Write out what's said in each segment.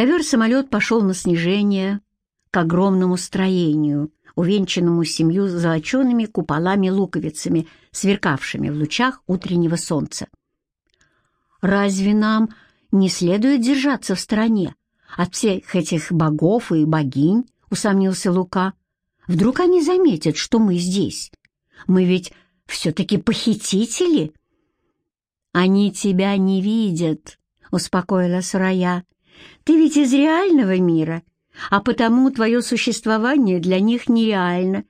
Ковер-самолет пошел на снижение к огромному строению, увенчанному семью золочеными куполами-луковицами, сверкавшими в лучах утреннего солнца. «Разве нам не следует держаться в стороне от всех этих богов и богинь?» — усомнился Лука. «Вдруг они заметят, что мы здесь? Мы ведь все-таки похитители?» «Они тебя не видят», — успокоила Сурая. «Ты ведь из реального мира, а потому твое существование для них нереально.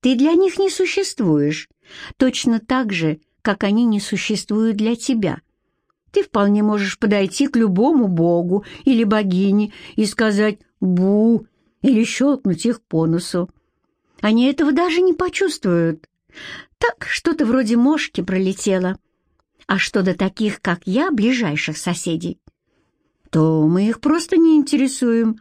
Ты для них не существуешь, точно так же, как они не существуют для тебя. Ты вполне можешь подойти к любому богу или богине и сказать «бу» или щелкнуть их по носу. Они этого даже не почувствуют. Так что-то вроде мошки пролетело. А что до таких, как я, ближайших соседей, то мы их просто не интересуем.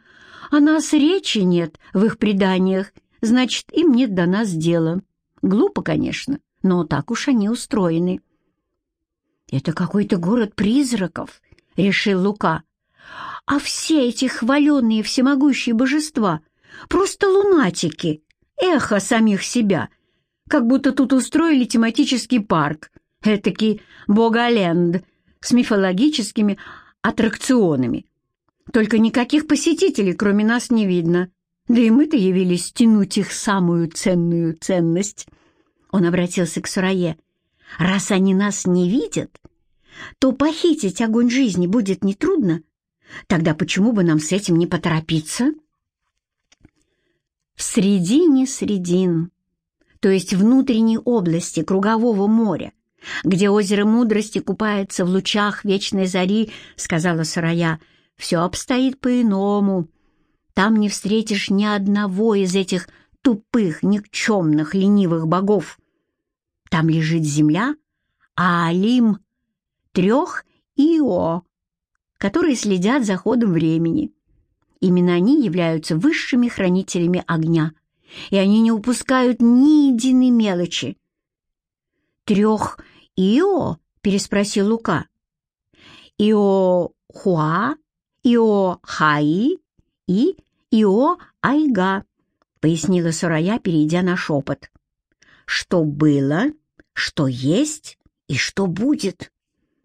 О нас речи нет в их преданиях, значит, им нет до нас дела. Глупо, конечно, но так уж они устроены. «Это какой-то город призраков», — решил Лука. «А все эти хваленные всемогущие божества — просто лунатики, эхо самих себя, как будто тут устроили тематический парк, этакий Богаленд с мифологическими аттракционами. Только никаких посетителей, кроме нас, не видно. Да и мы-то явились тянуть их самую ценную ценность. Он обратился к Сурае. Раз они нас не видят, то похитить огонь жизни будет нетрудно. Тогда почему бы нам с этим не поторопиться? В средине средин, то есть внутренней области Кругового моря, где озеро мудрости купается в лучах вечной зари, сказала Сарая, все обстоит по-иному. Там не встретишь ни одного из этих тупых, никчемных, ленивых богов. Там лежит земля, а Алим — трех Ио, которые следят за ходом времени. Именно они являются высшими хранителями огня, и они не упускают ни единой мелочи. «Трех Ио?» — переспросил Лука. «Ио Хуа, Ио Хаи и Ио Айга», — пояснила Сурая, перейдя на шепот что было, что есть и что будет.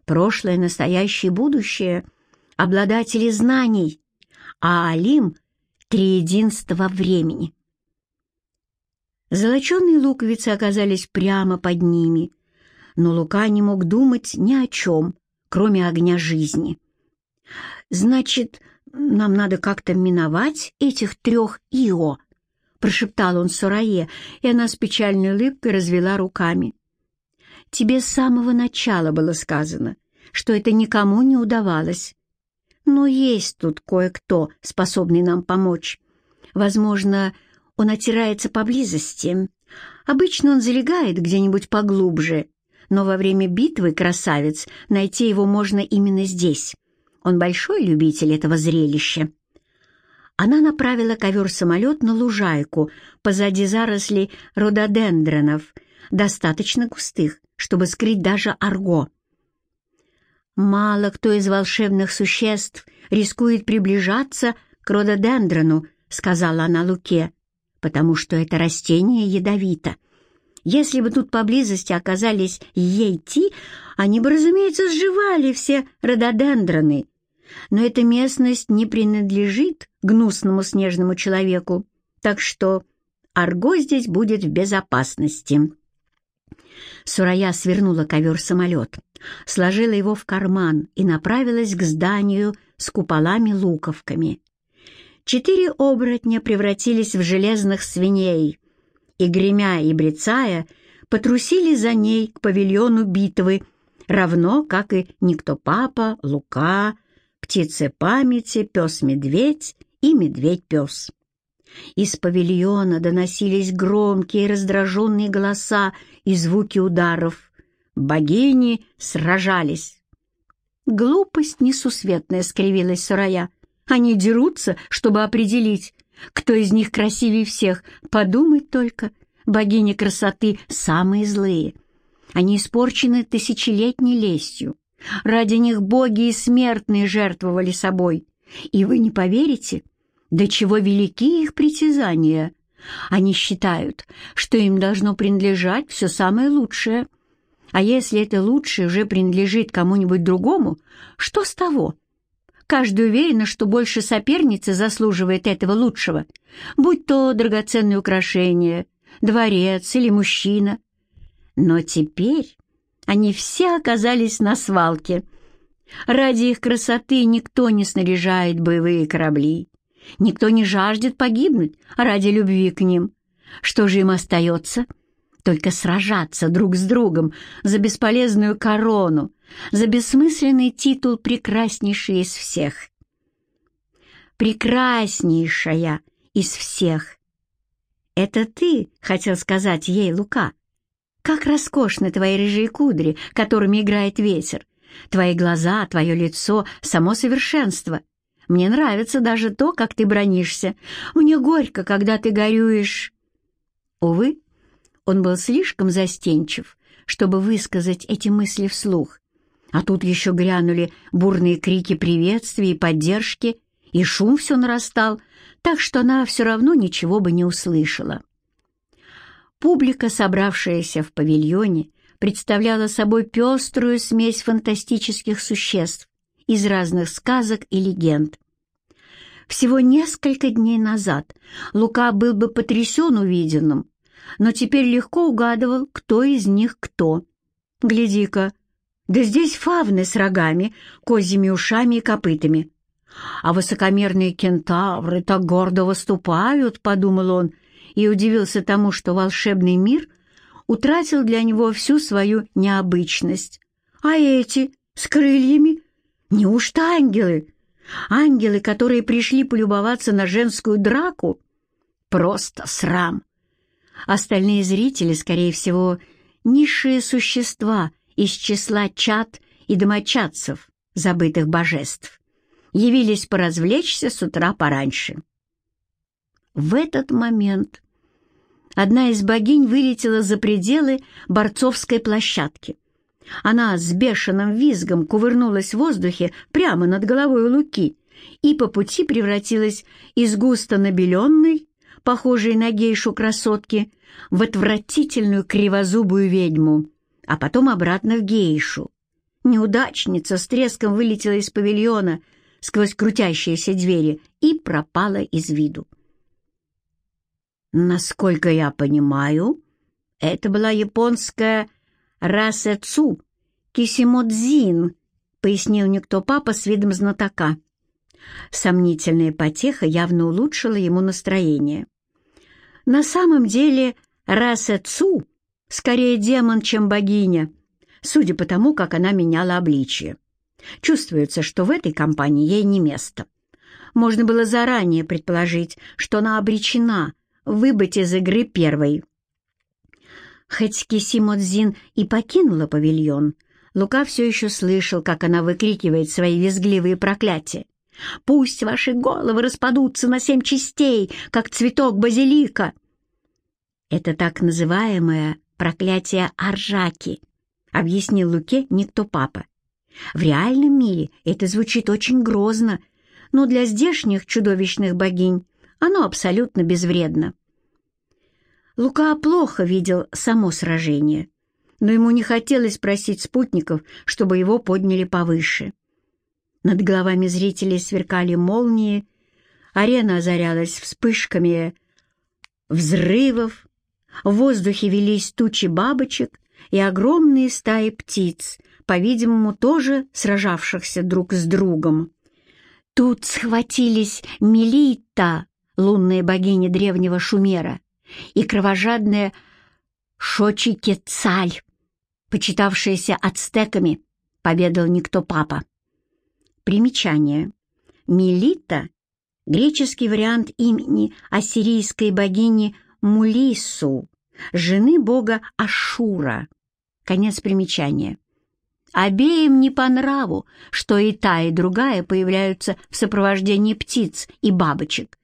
Прошлое, настоящее будущее — обладатели знаний, а Алим — триединство времени. Золоченые луковицы оказались прямо под ними, но Лука не мог думать ни о чем, кроме огня жизни. «Значит, нам надо как-то миновать этих трех Ио», прошептал он Сурае, и она с печальной улыбкой развела руками. «Тебе с самого начала было сказано, что это никому не удавалось. Но есть тут кое-кто, способный нам помочь. Возможно, он отирается поблизости. Обычно он залегает где-нибудь поглубже, но во время битвы, красавец, найти его можно именно здесь. Он большой любитель этого зрелища она направила ковер-самолет на лужайку позади зарослей рододендронов, достаточно густых, чтобы скрыть даже арго. Мало кто из волшебных существ рискует приближаться к рододендрону, сказала она Луке, потому что это растение ядовито. Если бы тут поблизости оказались ейти, они бы, разумеется, сживали все рододендроны, но эта местность не принадлежит гнусному снежному человеку, так что Арго здесь будет в безопасности. Сурая свернула ковер-самолет, сложила его в карман и направилась к зданию с куполами-луковками. Четыре оборотня превратились в железных свиней, и, гремя и брецая, потрусили за ней к павильону битвы, равно как и Никто Папа, Лука, птицы памяти, пес-медведь и медведь-пес. Из павильона доносились громкие раздраженные голоса и звуки ударов. Богини сражались. «Глупость несусветная», — скривилась Сурая. «Они дерутся, чтобы определить, кто из них красивее всех. Подумать только, богини красоты самые злые. Они испорчены тысячелетней лестью. Ради них боги и смертные жертвовали собой. И вы не поверите, до чего велики их притязания. Они считают, что им должно принадлежать все самое лучшее. А если это лучшее уже принадлежит кому-нибудь другому, что с того? Каждый уверена, что больше соперницы заслуживает этого лучшего, будь то драгоценное украшение, дворец или мужчина. Но теперь они все оказались на свалке. Ради их красоты никто не снаряжает боевые корабли, никто не жаждет погибнуть ради любви к ним. Что же им остается? Только сражаться друг с другом за бесполезную корону, за бессмысленный титул прекраснейшей из всех. Прекраснейшая из всех. Это ты, хотел сказать ей Лука. Как роскошны твои рыжие кудри, которыми играет ветер. Твои глаза, твое лицо — само совершенство. Мне нравится даже то, как ты бронишься. Мне горько, когда ты горюешь. Увы, он был слишком застенчив, чтобы высказать эти мысли вслух. А тут еще грянули бурные крики приветствия и поддержки, и шум все нарастал, так что она все равно ничего бы не услышала. Публика, собравшаяся в павильоне, представляла собой пеструю смесь фантастических существ из разных сказок и легенд. Всего несколько дней назад Лука был бы потрясен увиденным, но теперь легко угадывал, кто из них кто. Гляди-ка, да здесь фавны с рогами, козьими ушами и копытами. А высокомерные кентавры так гордо выступают, — подумал он, и удивился тому, что волшебный мир утратил для него всю свою необычность. А эти с крыльями? Неужто ангелы? Ангелы, которые пришли полюбоваться на женскую драку? Просто срам. Остальные зрители, скорее всего, низшие существа из числа чад и домочадцев, забытых божеств, явились поразвлечься с утра пораньше. В этот момент одна из богинь вылетела за пределы борцовской площадки. Она с бешеным визгом кувырнулась в воздухе прямо над головой Луки и по пути превратилась из густо набеленной, похожей на гейшу красотки, в отвратительную кривозубую ведьму, а потом обратно в гейшу. Неудачница с треском вылетела из павильона сквозь крутящиеся двери и пропала из виду. Насколько я понимаю, это была японская расэцу кисимодзин, пояснил никто папа с видом знатока. Сомнительная потеха явно улучшила ему настроение. На самом деле расэцу скорее демон, чем богиня, судя по тому, как она меняла обличие. Чувствуется, что в этой компании ей не место. Можно было заранее предположить, что она обречена выбыть из игры первой. Хоть Кисимодзин и покинула павильон, Лука все еще слышал, как она выкрикивает свои визгливые проклятия. «Пусть ваши головы распадутся на семь частей, как цветок базилика!» Это так называемое проклятие Аржаки, объяснил Луке никто папа. В реальном мире это звучит очень грозно, но для здешних чудовищных богинь оно абсолютно безвредно. Лука плохо видел само сражение, но ему не хотелось просить спутников, чтобы его подняли повыше. Над головами зрителей сверкали молнии, арена озарялась вспышками взрывов, в воздухе велись тучи бабочек и огромные стаи птиц, по-видимому, тоже сражавшихся друг с другом. Тут схватились Мелита, лунная богиня древнего Шумера, и кровожадная Шочи-Кецаль, почитавшаяся ацтеками, поведал никто папа. Примечание. Мелита — греческий вариант имени ассирийской богини Мулису, жены бога Ашура. Конец примечания. Обеим не по нраву, что и та, и другая появляются в сопровождении птиц и бабочек,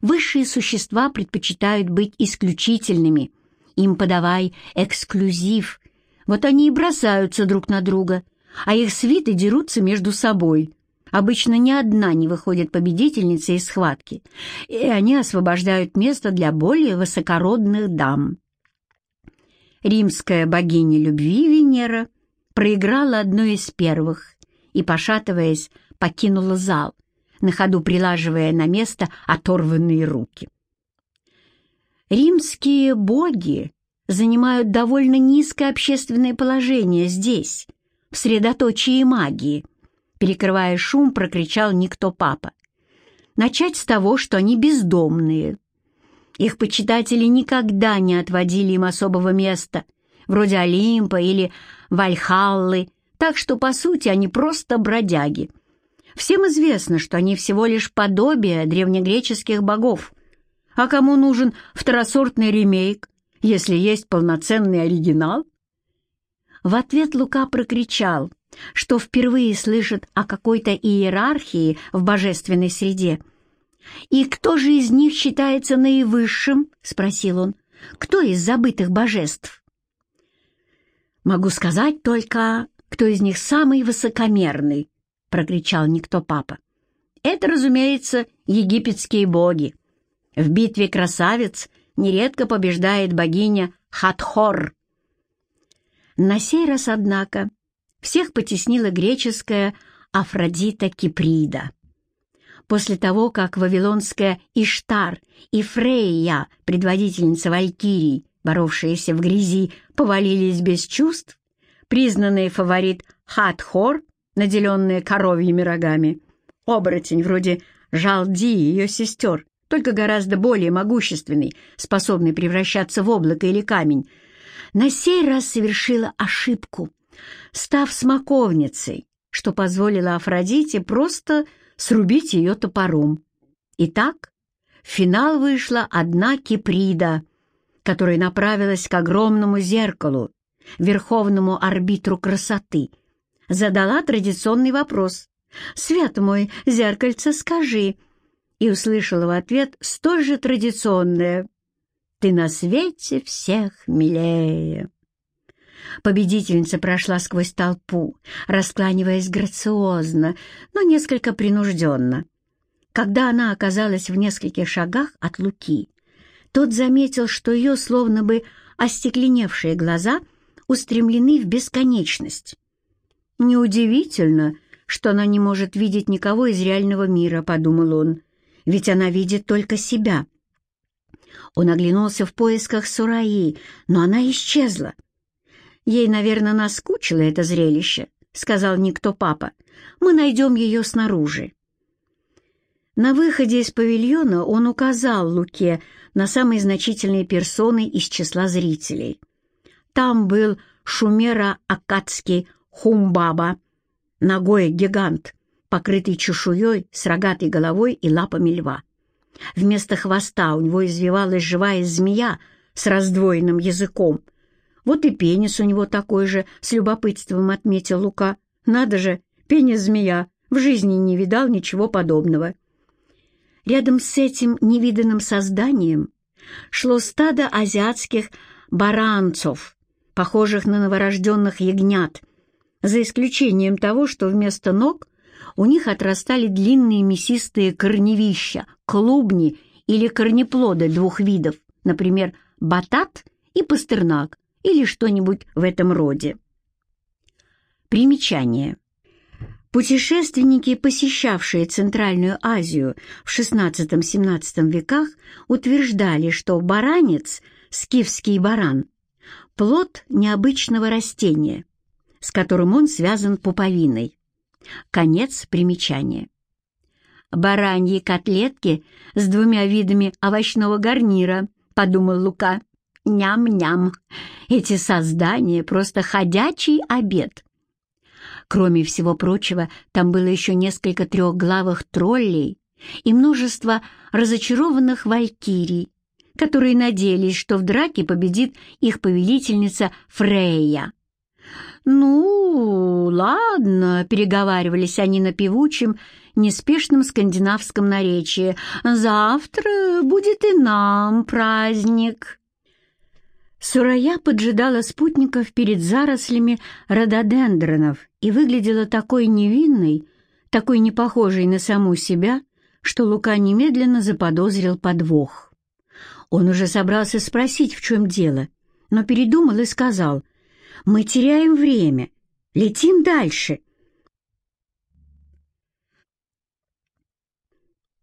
Высшие существа предпочитают быть исключительными. Им подавай эксклюзив. Вот они и бросаются друг на друга, а их свиты дерутся между собой. Обычно ни одна не выходит победительницей из схватки, и они освобождают место для более высокородных дам. Римская богиня любви Венера проиграла одну из первых и, пошатываясь, покинула зал, на ходу прилаживая на место оторванные руки. Римские боги занимают довольно низкое общественное положение здесь, в средоточии магии, перекрывая шум, прокричал никто папа. Начать с того, что они бездомные. Их почитатели никогда не отводили им особого места, вроде Олимпа или Вальхаллы, так что, по сути, они просто бродяги. Всем известно, что они всего лишь подобие древнегреческих богов. А кому нужен второсортный ремейк, если есть полноценный оригинал? В ответ Лука прокричал, что впервые слышит о какой-то иерархии в божественной среде. «И кто же из них считается наивысшим?» — спросил он. «Кто из забытых божеств?» «Могу сказать только, кто из них самый высокомерный», — прокричал никто папа. «Это, разумеется, египетские боги. В битве красавец нередко побеждает богиня Хатхор, на сей раз, однако, всех потеснила греческая Афродита Киприда. После того, как вавилонская Иштар и Фрейя, предводительница Валькирий, боровшиеся в грязи, повалились без чувств, признанный фаворит Хатхор, наделенная коровьими рогами, оборотень вроде Жалди и ее сестер, только гораздо более могущественный, способный превращаться в облако или камень, на сей раз совершила ошибку, став смоковницей, что позволило Афродите просто срубить ее топором. Итак, в финал вышла одна Киприда, которая направилась к огромному зеркалу, верховному арбитру красоты, задала традиционный вопрос «Свет мой, зеркальце, скажи!» и услышала в ответ столь же традиционное ты на свете всех милее. Победительница прошла сквозь толпу, раскланиваясь грациозно, но несколько принужденно. Когда она оказалась в нескольких шагах от Луки, тот заметил, что ее словно бы остекленевшие глаза устремлены в бесконечность. «Неудивительно, что она не может видеть никого из реального мира», — подумал он, — «ведь она видит только себя». Он оглянулся в поисках Сураи, но она исчезла. «Ей, наверное, наскучило это зрелище», — сказал никто папа. «Мы найдем ее снаружи». На выходе из павильона он указал Луке на самые значительные персоны из числа зрителей. Там был Шумера Акацкий Хумбаба, ногой гигант, покрытый чешуей с рогатой головой и лапами льва. Вместо хвоста у него извивалась живая змея с раздвоенным языком. Вот и пенис у него такой же, с любопытством отметил Лука. Надо же, пенис-змея, в жизни не видал ничего подобного. Рядом с этим невиданным созданием шло стадо азиатских баранцов, похожих на новорожденных ягнят, за исключением того, что вместо ног у них отрастали длинные мясистые корневища, клубни или корнеплоды двух видов, например, батат и пастернак или что-нибудь в этом роде. Примечание. Путешественники, посещавшие Центральную Азию в XVI-XVII веках, утверждали, что баранец, скифский баран, плод необычного растения, с которым он связан пуповиной. Конец примечания. «Бараньи котлетки с двумя видами овощного гарнира», — подумал Лука. «Ням-ням! Эти создания — просто ходячий обед!» Кроме всего прочего, там было еще несколько трехглавых троллей и множество разочарованных валькирий, которые надеялись, что в драке победит их повелительница Фрейя. «Ну, ладно», — переговаривались они на певучем, неспешном скандинавском наречии. «Завтра будет и нам праздник». Сурая поджидала спутников перед зарослями рододендронов и выглядела такой невинной, такой непохожей на саму себя, что Лука немедленно заподозрил подвох. Он уже собрался спросить, в чем дело, но передумал и сказал, «Мы теряем время, летим дальше».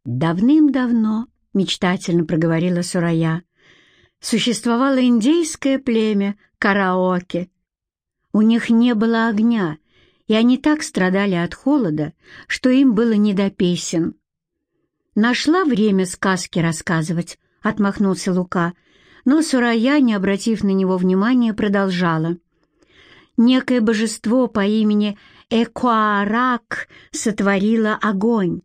«Давным-давно», — мечтательно проговорила Сурая, «существовало индейское племя караоке. У них не было огня, и они так страдали от холода, что им было не до песен. «Нашла время сказки рассказывать», — отмахнулся Лука, но Сурая, не обратив на него внимания, продолжала. «Некое божество по имени Экуарак сотворило огонь.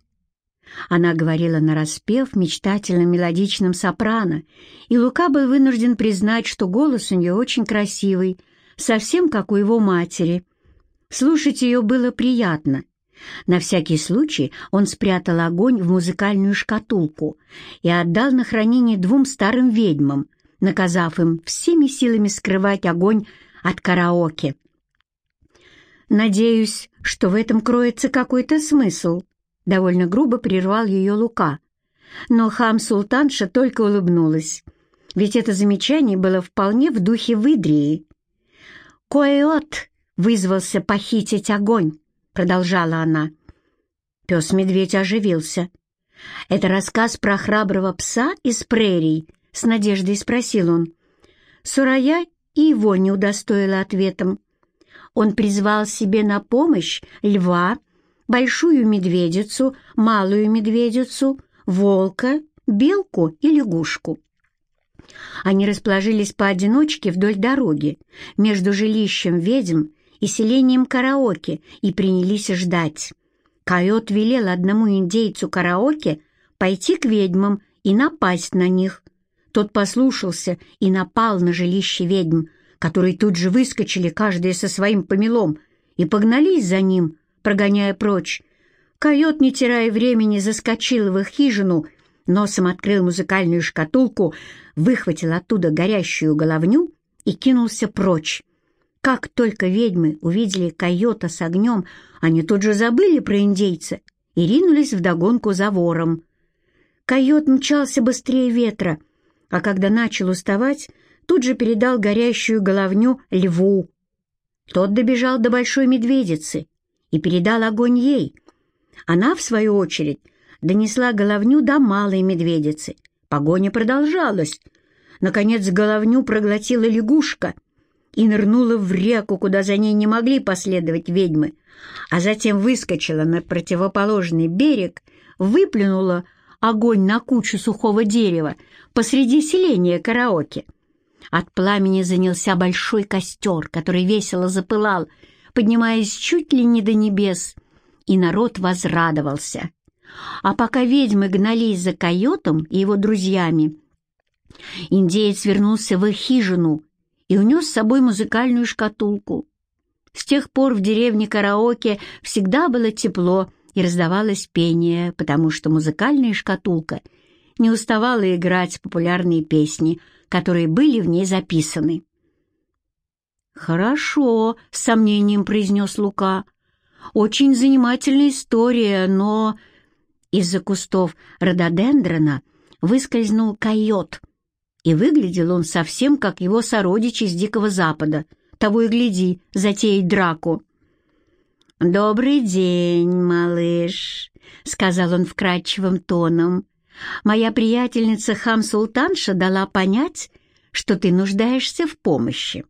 Она говорила нараспев мечтательным мелодичным сопрано, и Лука был вынужден признать, что голос у нее очень красивый, совсем как у его матери. Слушать ее было приятно. На всякий случай он спрятал огонь в музыкальную шкатулку и отдал на хранение двум старым ведьмам, наказав им всеми силами скрывать огонь от караоке. «Надеюсь, что в этом кроется какой-то смысл», — довольно грубо прервал ее Лука. Но хам-султанша только улыбнулась, ведь это замечание было вполне в духе выдрии. «Коэот вызвался похитить огонь», — продолжала она. Пес-медведь оживился. «Это рассказ про храброго пса из прерий?» — с надеждой спросил он. Сурая и его не удостоила ответом. Он призвал себе на помощь льва, большую медведицу, малую медведицу, волка, белку и лягушку. Они расположились поодиночке вдоль дороги, между жилищем ведьм и селением караоке, и принялись ждать. Койот велел одному индейцу караоке пойти к ведьмам и напасть на них. Тот послушался и напал на жилище ведьм, которые тут же выскочили, каждая со своим помелом, и погнались за ним, прогоняя прочь. Койот, не теряя времени, заскочил в их хижину, носом открыл музыкальную шкатулку, выхватил оттуда горящую головню и кинулся прочь. Как только ведьмы увидели койота с огнем, они тут же забыли про индейца и ринулись вдогонку за вором. Койот мчался быстрее ветра, а когда начал уставать, тут же передал горящую головню льву. Тот добежал до большой медведицы и передал огонь ей. Она, в свою очередь, донесла головню до малой медведицы. Погоня продолжалась. Наконец головню проглотила лягушка и нырнула в реку, куда за ней не могли последовать ведьмы, а затем выскочила на противоположный берег, выплюнула огонь на кучу сухого дерева посреди селения караоке. От пламени занялся большой костер, который весело запылал, поднимаясь чуть ли не до небес, и народ возрадовался. А пока ведьмы гнались за койотом и его друзьями, индеец вернулся в их хижину и унес с собой музыкальную шкатулку. С тех пор в деревне караоке всегда было тепло и раздавалось пение, потому что музыкальная шкатулка не уставала играть популярные песни, которые были в ней записаны. «Хорошо», — с сомнением произнес Лука. «Очень занимательная история, но...» Из-за кустов рододендрона выскользнул койот, и выглядел он совсем как его сородич из Дикого Запада, того и гляди, затеять драку. «Добрый день, малыш», — сказал он вкрадчивым тоном. «Моя приятельница Хам-Султанша дала понять, что ты нуждаешься в помощи,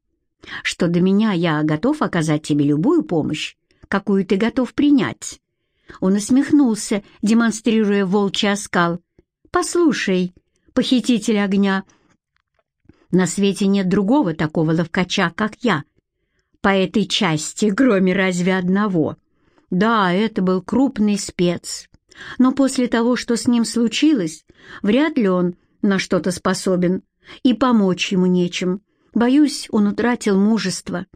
что до меня я готов оказать тебе любую помощь, какую ты готов принять. Он усмехнулся, демонстрируя волчий оскал. «Послушай, похититель огня, на свете нет другого такого ловкача, как я. По этой части, кроме разве одного. Да, это был крупный спец, но после того, что с ним случилось, вряд ли он на что-то способен, и помочь ему нечем. Боюсь, он утратил мужество».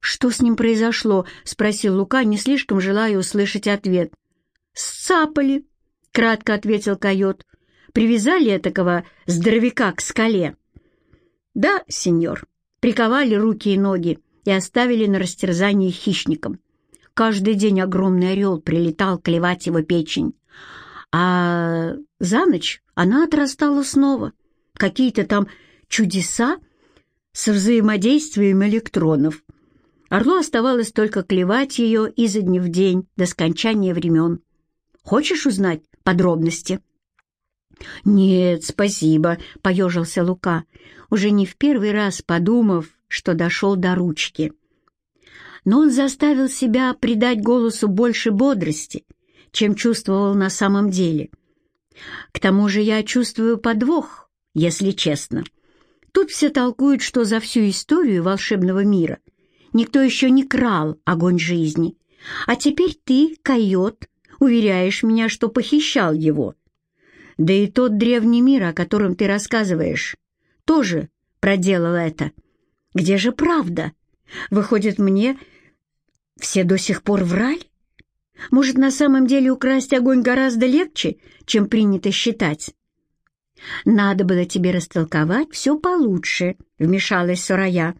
«Что с ним произошло?» — спросил Лука, не слишком желая услышать ответ. «Сцапали», — кратко ответил койот. «Привязали этакого здоровяка к скале». «Да, сеньор, приковали руки и ноги и оставили на растерзание хищникам. Каждый день огромный орел прилетал клевать его печень. А за ночь она отрастала снова. Какие-то там чудеса со взаимодействием электронов. Орлу оставалось только клевать ее изо дня в день до скончания времен. Хочешь узнать подробности?» «Нет, спасибо», — поежился Лука, уже не в первый раз подумав, что дошел до ручки. Но он заставил себя придать голосу больше бодрости, чем чувствовал на самом деле. К тому же я чувствую подвох, если честно. Тут все толкуют, что за всю историю волшебного мира никто еще не крал огонь жизни. А теперь ты, койот, уверяешь меня, что похищал его. Да и тот древний мир, о котором ты рассказываешь, тоже проделал это. Где же правда? Выходит, мне все до сих пор врали? Может, на самом деле украсть огонь гораздо легче, чем принято считать? «Надо было тебе растолковать все получше», — вмешалась Сурая.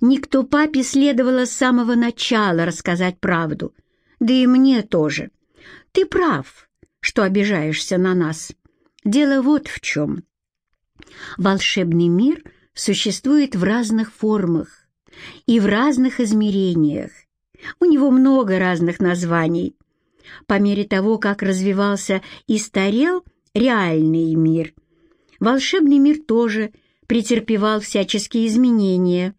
«Никто папе следовало с самого начала рассказать правду, да и мне тоже. Ты прав, что обижаешься на нас. Дело вот в чем. Волшебный мир существует в разных формах и в разных измерениях. У него много разных названий. По мере того, как развивался и старел реальный мир, волшебный мир тоже претерпевал всяческие изменения.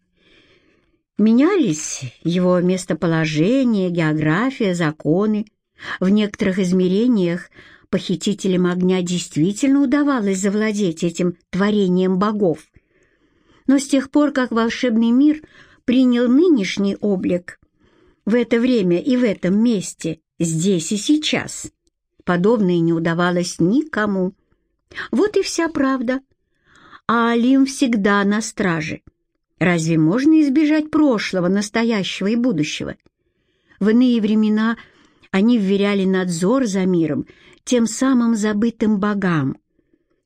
Менялись его местоположение, география, законы. В некоторых измерениях похитителям огня действительно удавалось завладеть этим творением богов. Но с тех пор, как волшебный мир принял нынешний облик, в это время и в этом месте, здесь и сейчас, подобное не удавалось никому. Вот и вся правда. А Алим всегда на страже. Разве можно избежать прошлого, настоящего и будущего? В иные времена они вверяли надзор за миром тем самым забытым богам,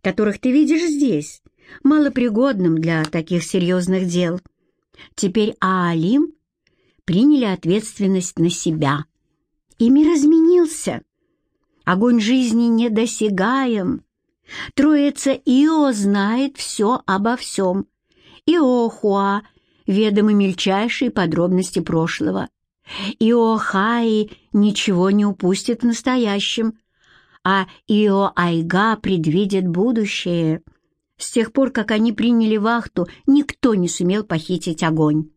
которых ты видишь здесь, малопригодным для таких серьезных дел. Теперь Аалим приняли ответственность на себя, и мир изменился. Огонь жизни недосягаем. Троица Ио знает все обо всем. Иохуа ведомы мельчайшие подробности прошлого. Иохаи ничего не упустит в настоящем, а Иоайга предвидит будущее. С тех пор, как они приняли вахту, никто не сумел похитить огонь.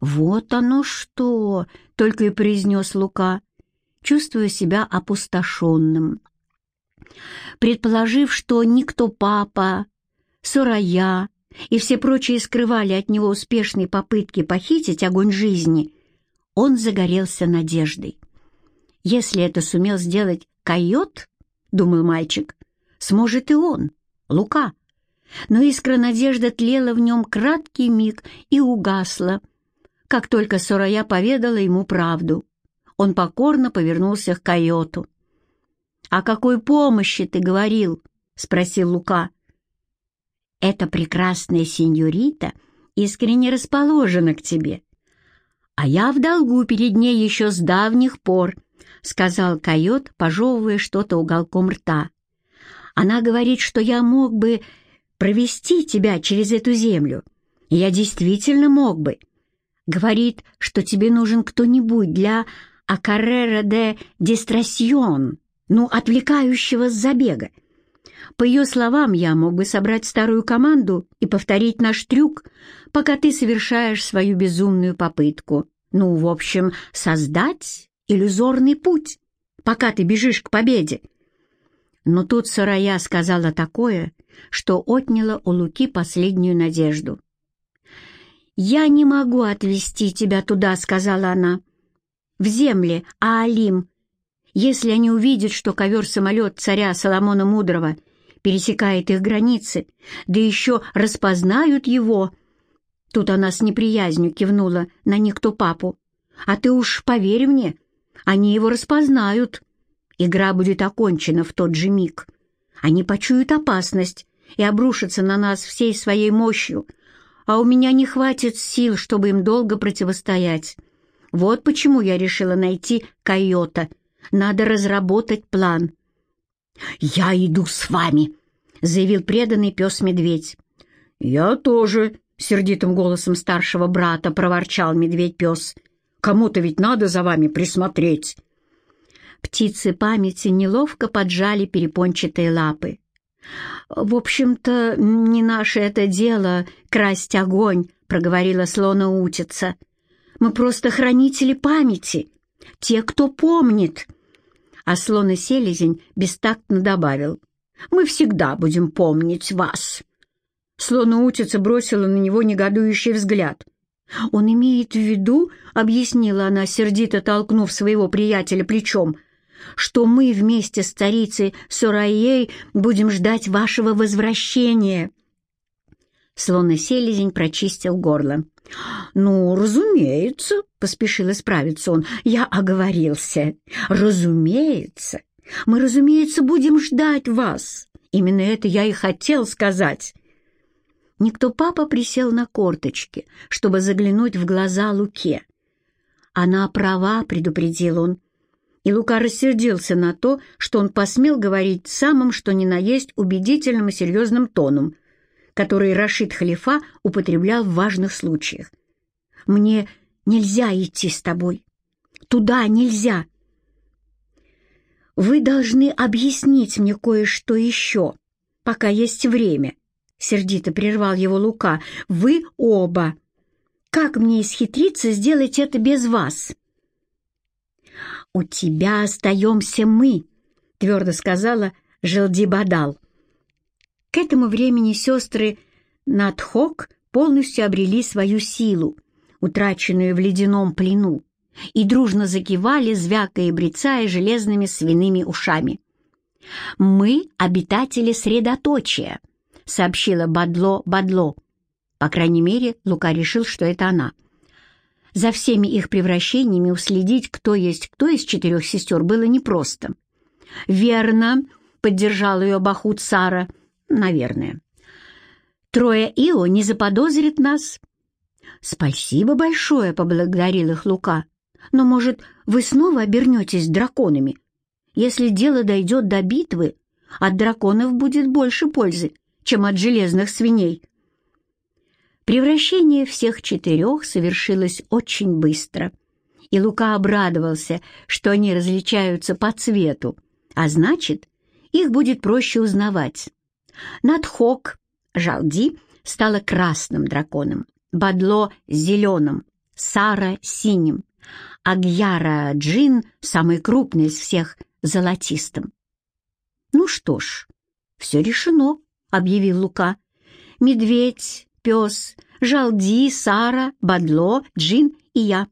«Вот оно что!» — только и произнес Лука, чувствуя себя опустошенным. Предположив, что никто папа, Сурая и все прочие скрывали от него успешные попытки похитить огонь жизни, он загорелся надеждой. Если это сумел сделать койот, думал мальчик, сможет и он, Лука. Но искра надежды тлела в нем краткий миг и угасла, как только Сурая поведала ему правду. Он покорно повернулся к койоту. «О какой помощи ты говорил?» — спросил Лука. «Эта прекрасная сеньорита искренне расположена к тебе, а я в долгу перед ней еще с давних пор», сказал койот, пожевывая что-то уголком рта. «Она говорит, что я мог бы провести тебя через эту землю. я действительно мог бы. Говорит, что тебе нужен кто-нибудь для акаррера де дистрасьон, ну, отвлекающего с забега. По ее словам, я мог бы собрать старую команду и повторить наш трюк, пока ты совершаешь свою безумную попытку. Ну, в общем, создать иллюзорный путь, пока ты бежишь к победе. Но тут Сарая сказала такое, что отняла у Луки последнюю надежду. «Я не могу отвезти тебя туда», — сказала она. «В земле, Аалим. Если они увидят, что ковер-самолет царя Соломона Мудрого пересекает их границы, да еще распознают его...» Тут она с неприязнью кивнула на никто папу. «А ты уж поверь мне, они его распознают. Игра будет окончена в тот же миг. Они почуют опасность и обрушатся на нас всей своей мощью, а у меня не хватит сил, чтобы им долго противостоять. Вот почему я решила найти койота. Надо разработать план. «Я иду с вами», — заявил преданный пес-медведь. «Я тоже», — сердитым голосом старшего брата проворчал медведь-пес. «Кому-то ведь надо за вами присмотреть». Птицы памяти неловко поджали перепончатые лапы. «В общем-то, не наше это дело — красть огонь», — проговорила слона-утица. «Мы просто хранители памяти, те, кто помнит». А слон-селезень бестактно добавил. «Мы всегда будем помнить вас». Слона-утица бросила на него негодующий взгляд. «Он имеет в виду, — объяснила она, сердито толкнув своего приятеля плечом, что мы вместе с царицей Сураей будем ждать вашего возвращения». Слон-селезень прочистил горло. «Ну, разумеется», — поспешил исправиться он, — «я оговорился. Разумеется. Мы, разумеется, будем ждать вас. Именно это я и хотел сказать». Никто папа присел на корточки, чтобы заглянуть в глаза Луке. «Она права», — предупредил он. И Лука рассердился на то, что он посмел говорить самым, что ни на есть, убедительным и серьезным тоном, который Рашид Халифа употреблял в важных случаях. «Мне нельзя идти с тобой. Туда нельзя. Вы должны объяснить мне кое-что еще, пока есть время». — сердито прервал его Лука. «Вы оба! Как мне исхитриться сделать это без вас?» «У тебя остаемся мы», — твердо сказала Желдибадал. К этому времени сестры Надхок полностью обрели свою силу, утраченную в ледяном плену, и дружно закивали, звякая и брецая железными свиными ушами. «Мы — обитатели средоточия», — сообщила Бадло-Бадло. По крайней мере, Лука решил, что это она. За всеми их превращениями уследить, кто есть кто из четырех сестер, было непросто. «Верно», — поддержал ее Бахут Сара, — «наверное». «Трое Ио не заподозрит нас». «Спасибо большое», — поблагодарил их Лука. «Но, может, вы снова обернетесь драконами? Если дело дойдет до битвы, от драконов будет больше пользы, чем от железных свиней. Превращение всех четырех совершилось очень быстро, и Лука обрадовался, что они различаются по цвету, а значит, их будет проще узнавать. Надхок, Жалди, стала красным драконом, Бадло — зеленым, Сара — синим, а Гьяра Джин, самый крупный из всех, золотистым. Ну что ж, все решено. — объявил Лука. «Медведь, пес, Жалди, Сара, Бадло, Джин и я.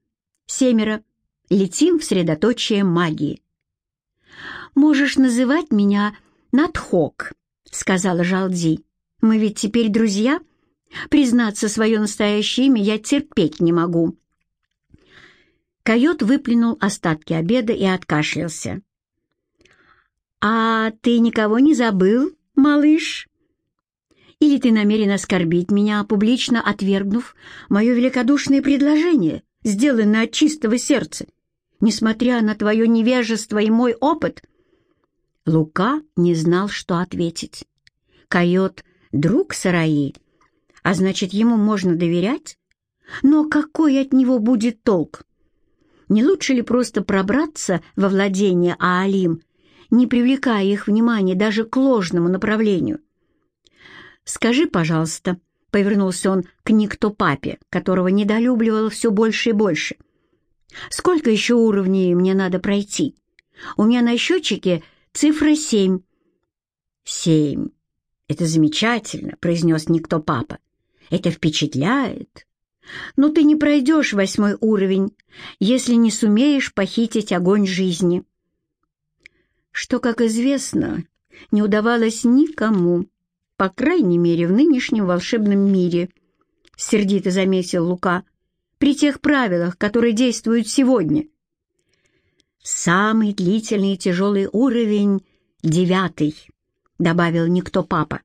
Семеро. Летим в средоточие магии». «Можешь называть меня Надхок», — сказала Жалди. «Мы ведь теперь друзья? Признаться, свое настоящее имя я терпеть не могу». Койот выплюнул остатки обеда и откашлялся. «А ты никого не забыл, малыш?» Или ты намерен оскорбить меня, публично отвергнув мое великодушное предложение, сделанное от чистого сердца, несмотря на твое невежество и мой опыт?» Лука не знал, что ответить. Койот — друг Сараи, а значит, ему можно доверять? Но какой от него будет толк? Не лучше ли просто пробраться во владение Аалим, не привлекая их внимания даже к ложному направлению? «Скажи, пожалуйста», — повернулся он к никто папе, которого недолюбливал все больше и больше. «Сколько еще уровней мне надо пройти? У меня на счетчике цифра семь». «Семь. Это замечательно», — произнес никто папа. «Это впечатляет. Но ты не пройдешь восьмой уровень, если не сумеешь похитить огонь жизни». Что, как известно, не удавалось никому по крайней мере, в нынешнем волшебном мире», — сердито заметил Лука, «при тех правилах, которые действуют сегодня». «Самый длительный и тяжелый уровень — девятый», — добавил никто папа.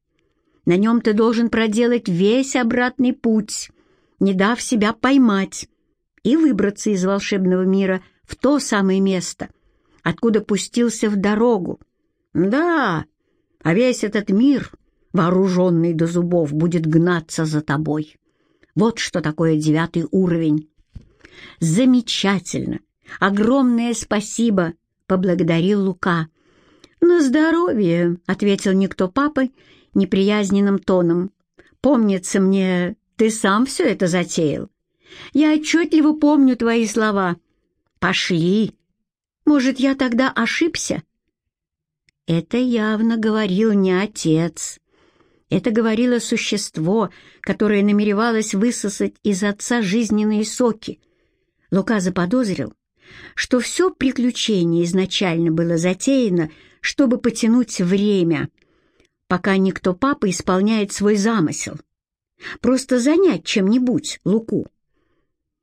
«На нем ты должен проделать весь обратный путь, не дав себя поймать. и выбраться из волшебного мира в то самое место, откуда пустился в дорогу. Да, а весь этот мир, вооруженный до зубов, будет гнаться за тобой. Вот что такое девятый уровень. Замечательно! Огромное спасибо! — поблагодарил Лука. «На здоровье!» — ответил никто папа неприязненным тоном. «Помнится мне, ты сам все это затеял. Я отчетливо помню твои слова. Пошли. Может, я тогда ошибся?» Это явно говорил не отец. Это говорило существо, которое намеревалось высосать из отца жизненные соки. Лука заподозрил, что все приключение изначально было затеяно, чтобы потянуть время, пока никто папа исполняет свой замысел. Просто занять чем-нибудь Луку.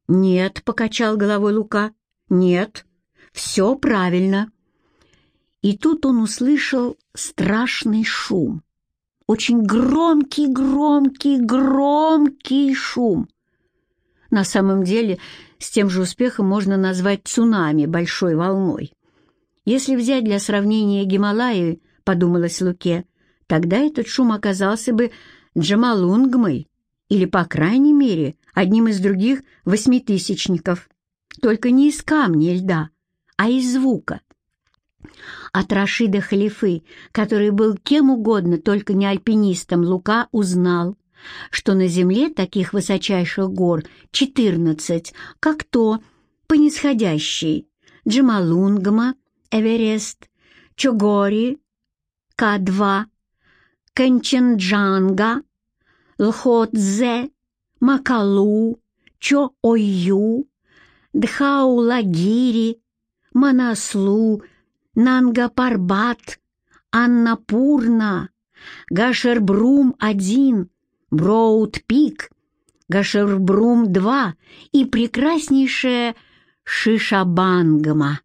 «Нет», — покачал головой Лука, — «нет, все правильно». И тут он услышал страшный шум. Очень громкий, громкий, громкий шум. На самом деле, с тем же успехом можно назвать цунами большой волной. Если взять для сравнения Гималаи, подумалось Луке, тогда этот шум оказался бы Джамалунгмой или, по крайней мере, одним из других восьмитысячников. Только не из камня и льда, а из звука. От Рашида Халифы, который был кем угодно, только не альпинистом, Лука узнал, что на земле таких высочайших гор 14, как то, по нисходящей, Джамалунгма, Эверест, Чогори, К2, Канченджанга, Лхотзе, Макалу, Чо-Ою, Дхаулагири, Манаслу, Нанга-Парбат, Аннапурна, Гашербрум-1, Броуд-Пик, Гашербрум-2 и прекраснейшая Шишабангама.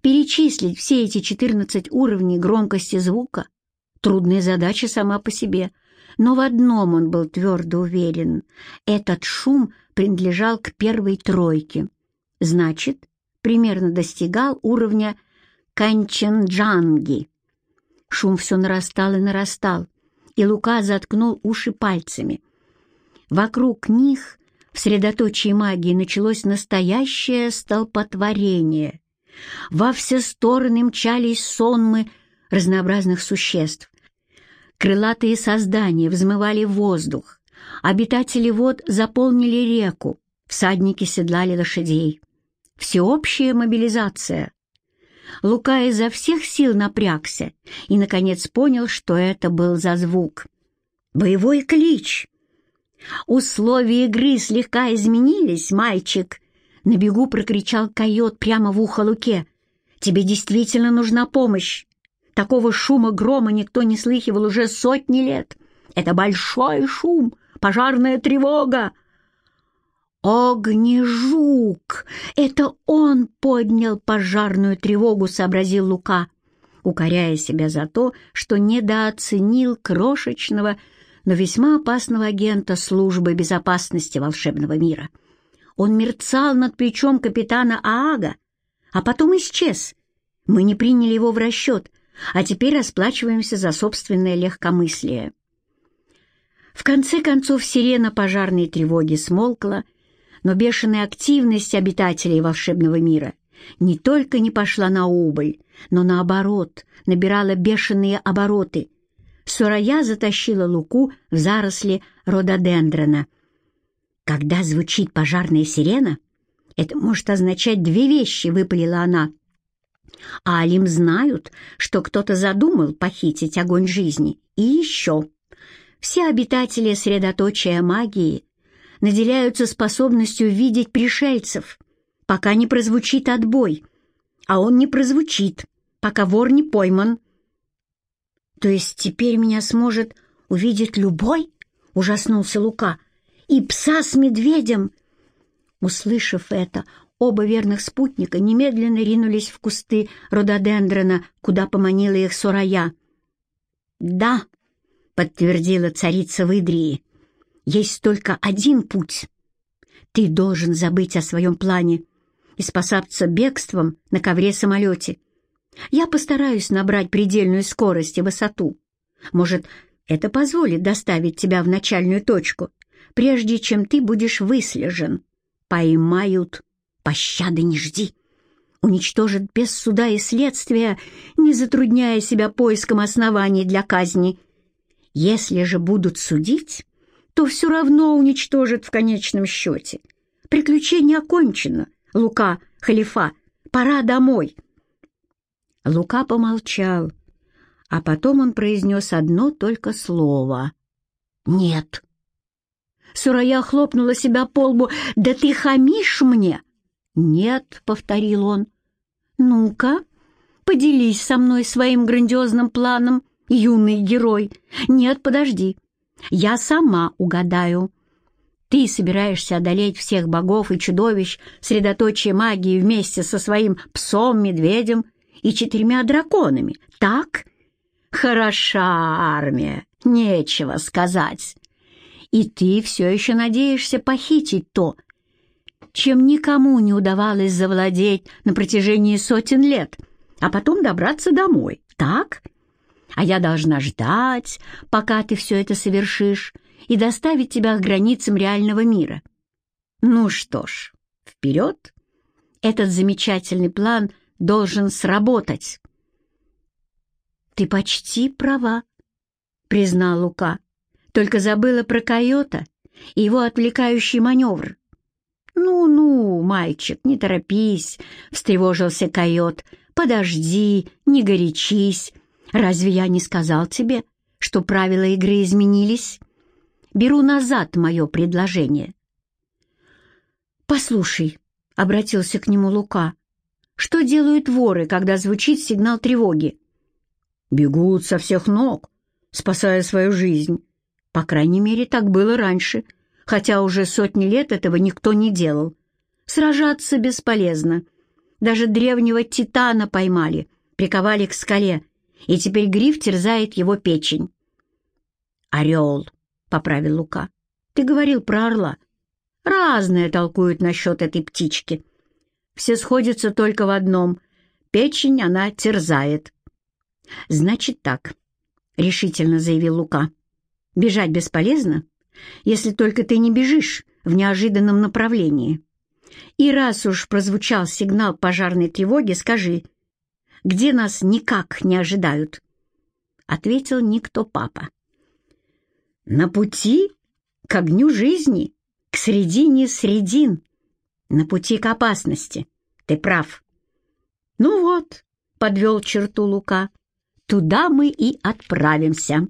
Перечислить все эти 14 уровней громкости звука — трудная задача сама по себе, но в одном он был твердо уверен — этот шум принадлежал к первой тройке. Значит, примерно достигал уровня Канченджанги. Шум все нарастал и нарастал, и Лука заткнул уши пальцами. Вокруг них, в средоточии магии, началось настоящее столпотворение. Во все стороны мчались сонмы разнообразных существ. Крылатые создания взмывали воздух, обитатели вод заполнили реку, всадники седлали лошадей. Всеобщая мобилизация. Лука изо всех сил напрягся и, наконец, понял, что это был за звук. «Боевой клич!» «Условия игры слегка изменились, мальчик!» На бегу прокричал койот прямо в ухо Луке. «Тебе действительно нужна помощь. Такого шума грома никто не слыхивал уже сотни лет. Это большой шум, пожарная тревога!» «Огнежук! Это он поднял пожарную тревогу», — сообразил Лука, укоряя себя за то, что недооценил крошечного, но весьма опасного агента службы безопасности волшебного мира. Он мерцал над плечом капитана Аага, а потом исчез. Мы не приняли его в расчет, а теперь расплачиваемся за собственное легкомыслие. В конце концов сирена пожарной тревоги смолкла, но бешеная активность обитателей волшебного мира не только не пошла на убыль, но наоборот набирала бешеные обороты. Сурая затащила Луку в заросли рододендрона — когда звучит пожарная сирена, это может означать две вещи, выпалила она. А Алим знают, что кто-то задумал похитить огонь жизни. И еще. Все обитатели средоточия магии наделяются способностью видеть пришельцев, пока не прозвучит отбой. А он не прозвучит, пока вор не пойман. То есть теперь меня сможет увидеть любой? Ужаснулся Лука и пса с медведем!» Услышав это, оба верных спутника немедленно ринулись в кусты рододендрона, куда поманила их Сурая. «Да», — подтвердила царица Выдрии, — «есть только один путь. Ты должен забыть о своем плане и спасаться бегством на ковре-самолете. Я постараюсь набрать предельную скорость и высоту. Может, это позволит доставить тебя в начальную точку, прежде чем ты будешь выслежен. Поймают, пощады не жди. Уничтожат без суда и следствия, не затрудняя себя поиском оснований для казни. Если же будут судить, то все равно уничтожат в конечном счете. Приключение окончено. Лука, халифа, пора домой. Лука помолчал, а потом он произнес одно только слово. «Нет». Сурая хлопнула себя по лбу. «Да ты хамишь мне?» «Нет», — повторил он. «Ну-ка, поделись со мной своим грандиозным планом, юный герой. Нет, подожди, я сама угадаю. Ты собираешься одолеть всех богов и чудовищ, средоточие магии вместе со своим псом-медведем и четырьмя драконами, так? Хороша армия, нечего сказать. И ты все еще надеешься похитить то, чем никому не удавалось завладеть на протяжении сотен лет, а потом добраться домой, так? А я должна ждать, пока ты все это совершишь, и доставить тебя к границам реального мира. Ну что ж, вперед! Этот замечательный план — должен сработать. «Ты почти права», — признал Лука. «Только забыла про койота и его отвлекающий маневр». «Ну-ну, мальчик, не торопись», — встревожился койот. «Подожди, не горячись. Разве я не сказал тебе, что правила игры изменились? Беру назад мое предложение». «Послушай», — обратился к нему Лука, что делают воры, когда звучит сигнал тревоги? Бегут со всех ног, спасая свою жизнь. По крайней мере, так было раньше, хотя уже сотни лет этого никто не делал. Сражаться бесполезно. Даже древнего титана поймали, приковали к скале, и теперь гриф терзает его печень. «Орел», — поправил Лука. «Ты говорил про орла. Разное толкуют насчет этой птички» все сходятся только в одном — печень она терзает. «Значит так», — решительно заявил Лука. «Бежать бесполезно, если только ты не бежишь в неожиданном направлении. И раз уж прозвучал сигнал пожарной тревоги, скажи, где нас никак не ожидают?» Ответил никто папа. «На пути к огню жизни, к средине средин», на пути к опасности. Ты прав. Ну вот, подвел черту Лука, туда мы и отправимся.